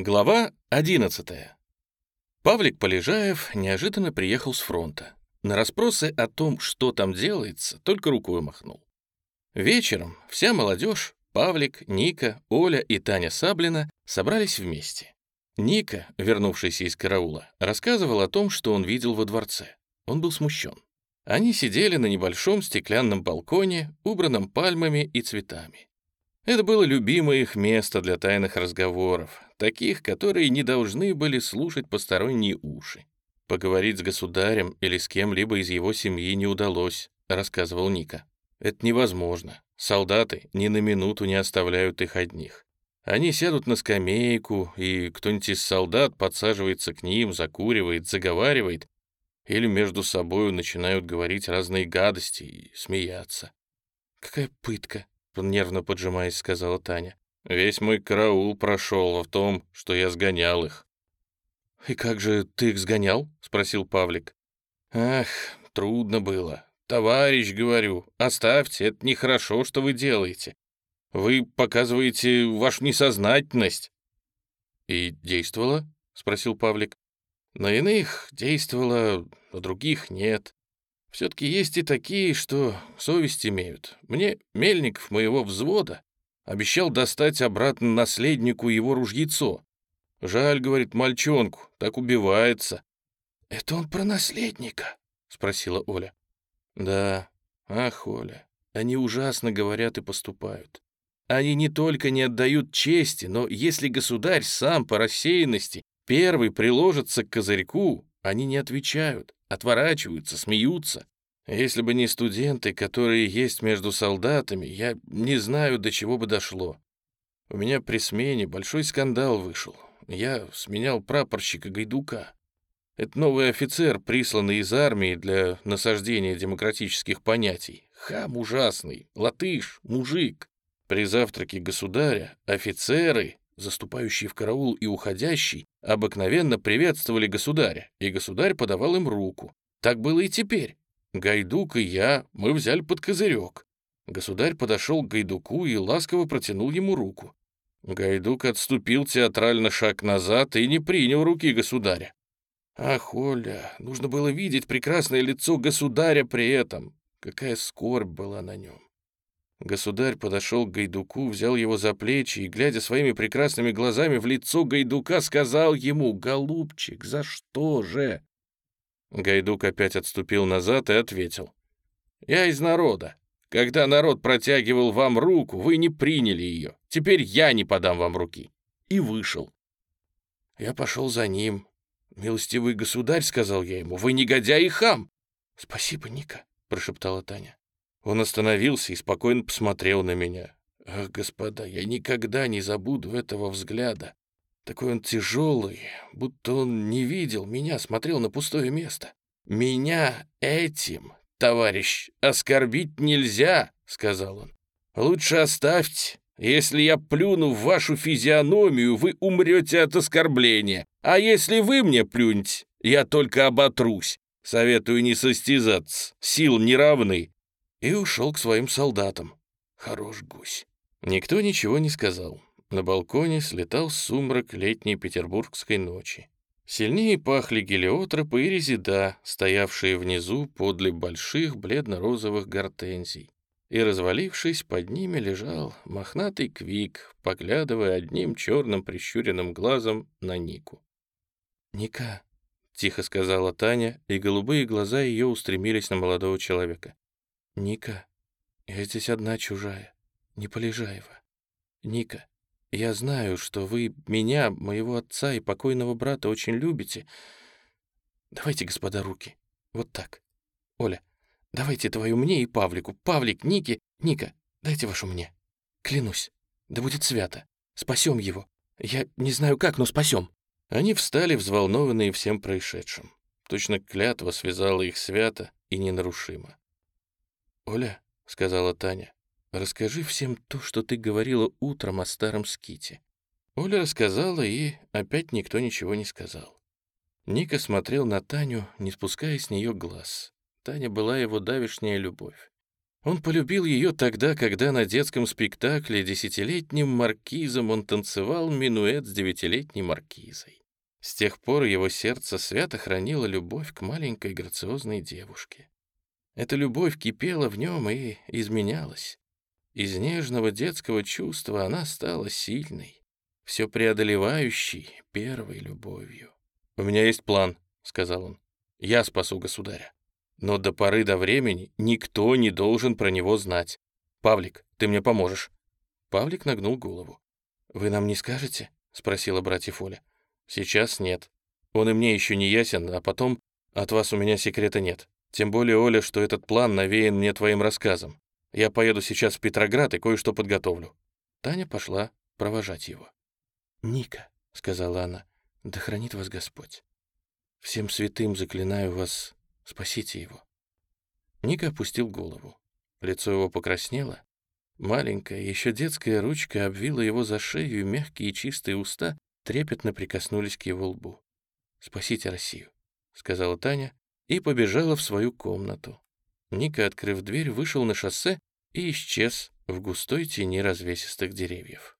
Глава 11. Павлик Полежаев неожиданно приехал с фронта. На расспросы о том, что там делается, только рукой махнул. Вечером вся молодежь, Павлик, Ника, Оля и Таня Саблина собрались вместе. Ника, вернувшийся из караула, рассказывал о том, что он видел во дворце. Он был смущен. Они сидели на небольшом стеклянном балконе, убранном пальмами и цветами. Это было любимое их место для тайных разговоров, таких, которые не должны были слушать посторонние уши. Поговорить с государем или с кем-либо из его семьи не удалось, рассказывал Ника. Это невозможно. Солдаты ни на минуту не оставляют их одних. Они сядут на скамейку, и кто-нибудь из солдат подсаживается к ним, закуривает, заговаривает, или между собою начинают говорить разные гадости и смеяться. «Какая пытка!» — нервно поджимаясь, сказала Таня. «Весь мой караул прошел в том, что я сгонял их». «И как же ты их сгонял?» — спросил Павлик. «Ах, трудно было. Товарищ, говорю, оставьте, это нехорошо, что вы делаете. Вы показываете вашу несознательность». «И действовало?» — спросил Павлик. «На иных действовало, на других нет. Все-таки есть и такие, что совесть имеют. Мне Мельников моего взвода обещал достать обратно наследнику его ружьецо. Жаль, говорит, мальчонку, так убивается». «Это он про наследника?» — спросила Оля. «Да, ах, Оля, они ужасно говорят и поступают. Они не только не отдают чести, но если государь сам по рассеянности первый приложится к козырьку, они не отвечают, отворачиваются, смеются. Если бы не студенты, которые есть между солдатами, я не знаю, до чего бы дошло. У меня при смене большой скандал вышел. Я сменял прапорщика Гайдука. Это новый офицер, присланный из армии для насаждения демократических понятий. Хам ужасный, латыш, мужик. При завтраке государя офицеры, заступающие в караул и уходящий, обыкновенно приветствовали государя, и государь подавал им руку. Так было и теперь. Гайдук и я, мы взяли под козырек. Государь подошел к Гайдуку и ласково протянул ему руку. Гайдук отступил театрально шаг назад и не принял руки государя. Ах, Оля, нужно было видеть прекрасное лицо государя при этом. Какая скорбь была на нем. Государь подошел к Гайдуку, взял его за плечи и, глядя своими прекрасными глазами в лицо Гайдука, сказал ему, «Голубчик, за что же?» Гайдук опять отступил назад и ответил, «Я из народа. Когда народ протягивал вам руку, вы не приняли ее. Теперь я не подам вам руки». И вышел. Я пошел за ним. «Милостивый государь», — сказал я ему, — «вы негодяй и хам». «Спасибо, Ника», — прошептала Таня. Он остановился и спокойно посмотрел на меня. Ах, господа, я никогда не забуду этого взгляда. Такой он тяжелый, будто он не видел меня, смотрел на пустое место. Меня этим, товарищ, оскорбить нельзя, сказал он. Лучше оставьте. Если я плюну в вашу физиономию, вы умрете от оскорбления. А если вы мне плюнете, я только оботрусь. Советую не состязаться, сил не равны и ушел к своим солдатам. Хорош гусь. Никто ничего не сказал. На балконе слетал сумрак летней петербургской ночи. Сильнее пахли гелиотропы и резида, стоявшие внизу подле больших бледно-розовых гортензий. И, развалившись, под ними лежал мохнатый квик, поглядывая одним черным прищуренным глазом на Нику. «Ника», — тихо сказала Таня, и голубые глаза ее устремились на молодого человека. «Ника, я здесь одна чужая, не Полежаева. Ника, я знаю, что вы меня, моего отца и покойного брата очень любите. Давайте, господа, руки. Вот так. Оля, давайте твою мне и Павлику. Павлик, Ники, Ника, дайте вашу мне. Клянусь, да будет свято. Спасем его. Я не знаю как, но спасем». Они встали, взволнованные всем происшедшим. Точно клятва связала их свято и ненарушимо. «Оля», — сказала Таня, — «расскажи всем то, что ты говорила утром о старом ските». Оля рассказала, и опять никто ничего не сказал. Ника смотрел на Таню, не спуская с нее глаз. Таня была его давишняя любовь. Он полюбил ее тогда, когда на детском спектакле десятилетним маркизом он танцевал минуэт с девятилетней маркизой. С тех пор его сердце свято хранило любовь к маленькой грациозной девушке. Эта любовь кипела в нем и изменялась. Из нежного детского чувства она стала сильной, все преодолевающей первой любовью. «У меня есть план», — сказал он. «Я спасу государя. Но до поры до времени никто не должен про него знать. Павлик, ты мне поможешь». Павлик нагнул голову. «Вы нам не скажете?» — спросила братьев Оля. «Сейчас нет. Он и мне еще не ясен, а потом от вас у меня секрета нет. Тем более, Оля, что этот план навеян мне твоим рассказом. Я поеду сейчас в Петроград и кое-что подготовлю». Таня пошла провожать его. «Ника», — сказала она, — «да хранит вас Господь. Всем святым заклинаю вас, спасите его». Ника опустил голову. Лицо его покраснело. Маленькая, еще детская ручка обвила его за шею, и мягкие чистые уста трепетно прикоснулись к его лбу. «Спасите Россию», — сказала Таня и побежала в свою комнату. Ника, открыв дверь, вышел на шоссе и исчез в густой тени развесистых деревьев.